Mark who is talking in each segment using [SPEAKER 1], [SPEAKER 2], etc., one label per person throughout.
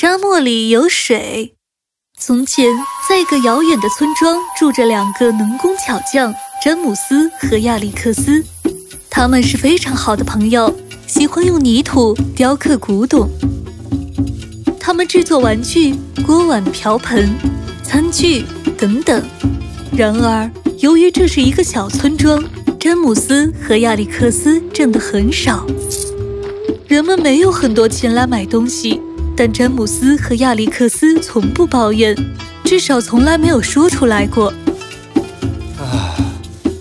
[SPEAKER 1] 沙漠里有水。从前，在一个遥远的村庄，住着两个能工巧匠詹姆斯和亚历克斯。他们是非常好的朋友，喜欢用泥土雕刻古董。他们制作玩具、锅碗瓢盆、餐具等等。然而，由于这是一个小村庄，詹姆斯和亚历克斯挣得很少，人们没有很多钱来买东西。但詹姆斯和亚历克斯从不抱怨，至少从来没有说出来过。
[SPEAKER 2] 啊，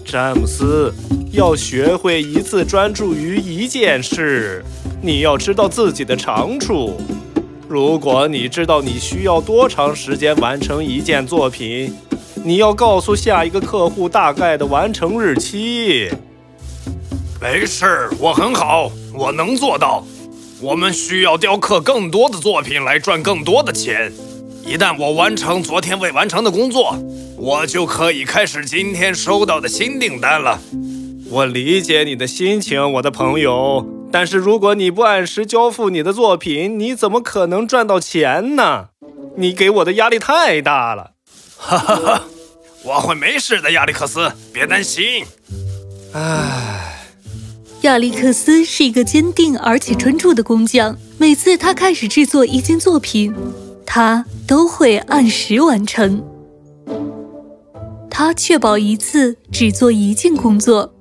[SPEAKER 2] 詹姆斯，要学会一次专注于一件事。你要知道自己的长处。如果你知道你需要多长时间完成一件作品，你要告诉下一个客户大概的完成日期。
[SPEAKER 3] 没事，我很好，我能做到。我们需要雕刻更多的作品来赚更多的钱。一旦我完成昨天未完成的工作，我就可以开始今天收到的新订单了。
[SPEAKER 2] 我理解你的心情，我的朋友。但是如果你不按时交付你的作品，你怎么可能赚到钱呢？你给我的压力太大了。
[SPEAKER 3] 哈哈哈，我会没事的，亚历克斯，别担心。
[SPEAKER 2] 唉。
[SPEAKER 1] 亚历克斯是一个坚定而且专注的工匠。每次他开始制作一件作品，他都会按时完成。他确保一次只做一件工作，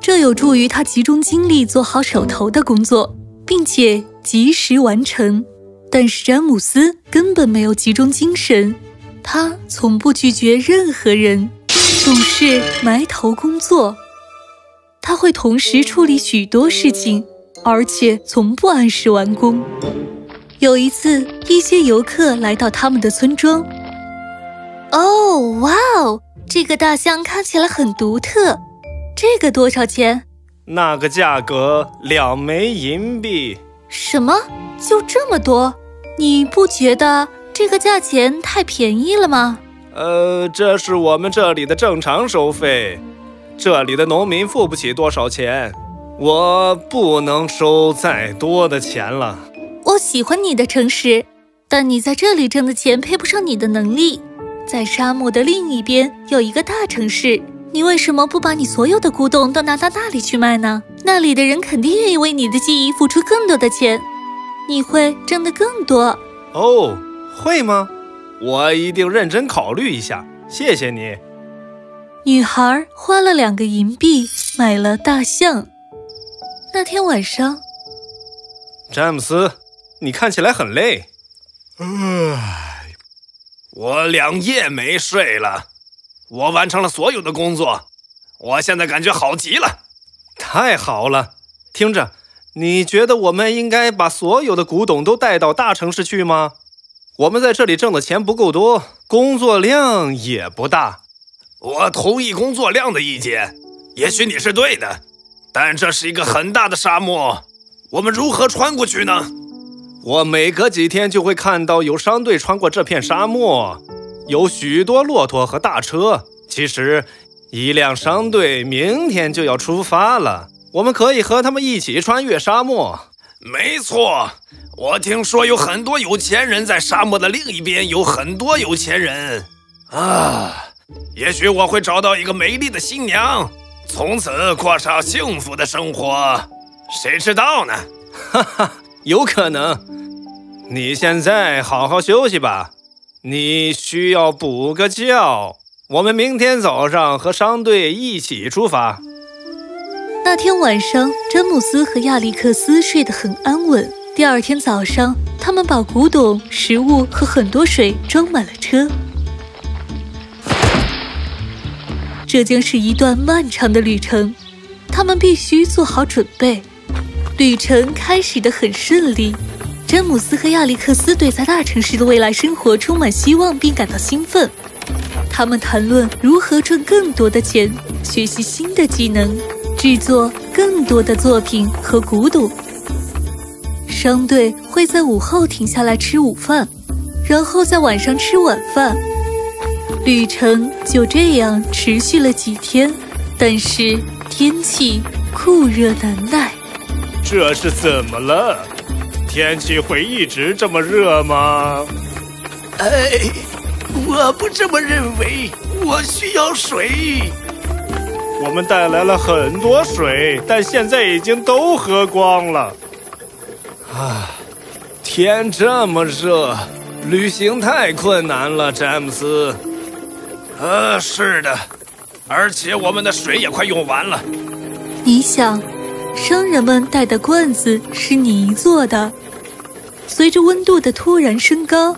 [SPEAKER 1] 这有助于他集中精力做好手头的工作，并且及时完成。但是詹姆斯根本没有集中精神，他从不拒绝任何人，总是埋头工作。他会同时处理许多事情，而且从不按时完工。有一次，一些游客来到他们的村庄。哦，哇哦，这个大象看起来很独特。这个多少钱？
[SPEAKER 2] 那个价格两枚银币。
[SPEAKER 1] 什么？就这么多？你不觉得这个价钱太便宜了吗？
[SPEAKER 2] 呃，这是我们这里的正常收费。这里的农民付不起多少钱，我不能收再多的钱了。
[SPEAKER 1] 我喜欢你的诚实，但你在这里挣的钱配不上你的能力。在沙漠的另一边有一个大城市，你为什么不把你所有的古董都拿到那里去卖呢？那里的人肯定愿意为你的记忆付出更多的钱，你会挣得更多。
[SPEAKER 2] 哦，会吗？我一定认真考虑一下。谢谢你。
[SPEAKER 1] 女孩花了两个银币买了大象。那天晚上，
[SPEAKER 2] 詹姆斯，你看起来很累。
[SPEAKER 3] 唉，我两夜没睡了。我完成了所有的工作，我现在感觉好极了。
[SPEAKER 2] 太好了！听着，你觉得我们应该把所有的古董都带到大城市去吗？我们在这里挣的钱不够多，工作量也不大。
[SPEAKER 3] 我同意工作量的意见，也许你是对的，但这是一个很大的沙漠，我们如何穿过去呢？
[SPEAKER 2] 我每隔几天就会看到有商队穿过这片沙漠，有许多骆驼和大车。其实，一辆商队明天就要出发了，我们可以和他们一起穿越沙漠。
[SPEAKER 3] 没错，我听说有很多有钱人在沙漠的另一边，有很多有钱人啊。也许我会找到一个美丽的新娘，从此过上幸福的生活，谁知道呢？
[SPEAKER 2] 哈哈，有可能。你现在好好休息吧，你需要补个觉。我们明天早上和商队一起出发。
[SPEAKER 1] 那天晚上，詹姆斯和亚历克斯睡得很安稳。第二天早上，他们把古董、食物和很多水装满了车。这将是一段漫长的旅程，他们必须做好准备。旅程开始的很顺利，詹姆斯和亚历克斯对在大城市的未来生活充满希望，并感到兴奋。他们谈论如何赚更多的钱，学习新的技能，制作更多的作品和古董。商队会在午后停下来吃午饭，然后在晚上吃晚饭。旅程就这样持续了几天，但是天气酷热难耐。
[SPEAKER 2] 这是怎么了？天气会一直这么热吗？
[SPEAKER 3] 哎，我不这么认为，我需要水。
[SPEAKER 2] 我们带来了很多水，但现在已经都喝光了。啊，天这么热，旅行太困难了，詹姆斯。
[SPEAKER 3] 呃，是的，而且我们的水也快用完了。
[SPEAKER 1] 你想，商人们带的罐子是泥做的，随着温度的突然升高，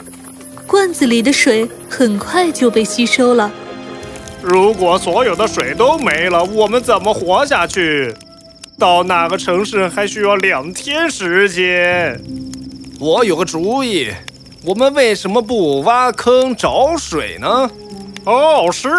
[SPEAKER 1] 罐子里的水很快就被吸收了。
[SPEAKER 2] 如果所有的水都没了，我们怎么活下去？到哪个城市还需要两天时间。我有个主意，我们为什么不挖坑找水呢？哦，是